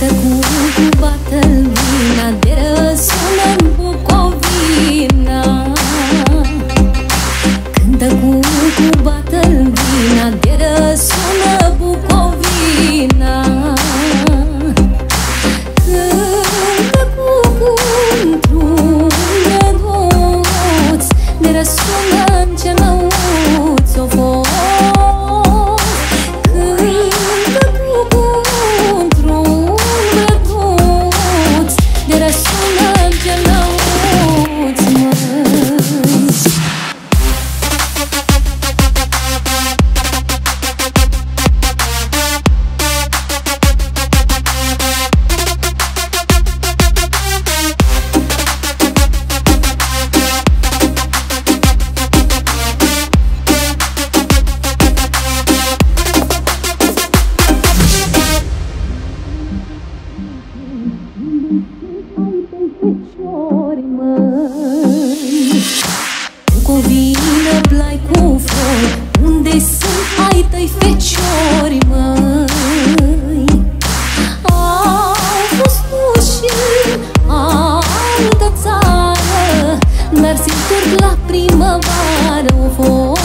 cântă cu toată lumea De răsună în Bucovina. Cântă cu, cu narcisuri la primăvară Au fost,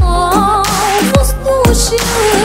au fost ușor